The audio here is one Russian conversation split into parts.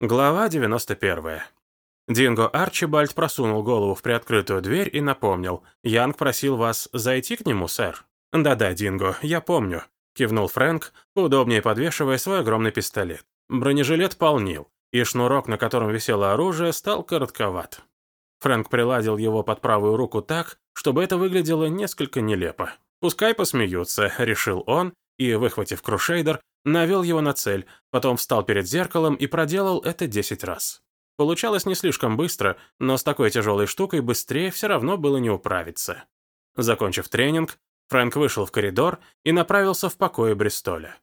Глава 91. Динго Арчибальд просунул голову в приоткрытую дверь и напомнил. «Янг просил вас зайти к нему, сэр?» «Да-да, Динго, я помню», — кивнул Фрэнк, поудобнее подвешивая свой огромный пистолет. Бронежилет полнил, и шнурок, на котором висело оружие, стал коротковат. Фрэнк приладил его под правую руку так, чтобы это выглядело несколько нелепо. «Пускай посмеются», — решил он, и, выхватив крушейдер, навел его на цель, потом встал перед зеркалом и проделал это 10 раз. Получалось не слишком быстро, но с такой тяжелой штукой быстрее все равно было не управиться. Закончив тренинг, Фрэнк вышел в коридор и направился в покое Бристоля.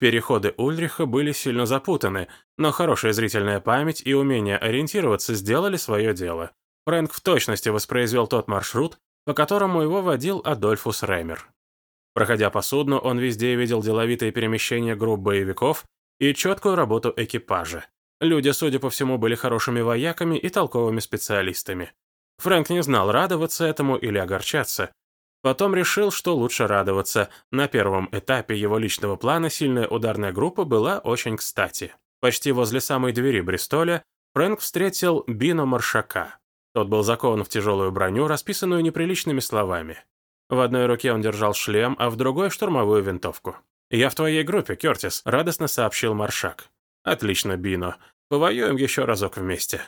Переходы Ульриха были сильно запутаны, но хорошая зрительная память и умение ориентироваться сделали свое дело. Фрэнк в точности воспроизвел тот маршрут, по которому его водил Адольфус Реймер. Проходя по судну, он везде видел деловитые перемещения групп боевиков и четкую работу экипажа. Люди, судя по всему, были хорошими вояками и толковыми специалистами. Фрэнк не знал, радоваться этому или огорчаться. Потом решил, что лучше радоваться. На первом этапе его личного плана сильная ударная группа была очень кстати. Почти возле самой двери Бристоля Фрэнк встретил Бино Маршака. Тот был закован в тяжелую броню, расписанную неприличными словами. В одной руке он держал шлем, а в другой — штурмовую винтовку. «Я в твоей группе, Кертис», — радостно сообщил Маршак. «Отлично, Бино. Повоюем еще разок вместе».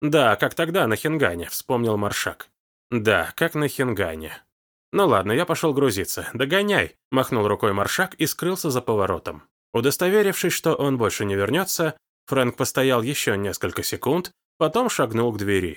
«Да, как тогда, на Хингане», — вспомнил Маршак. «Да, как на Хингане». «Ну ладно, я пошел грузиться. Догоняй», — махнул рукой Маршак и скрылся за поворотом. Удостоверившись, что он больше не вернется, Фрэнк постоял еще несколько секунд, потом шагнул к двери.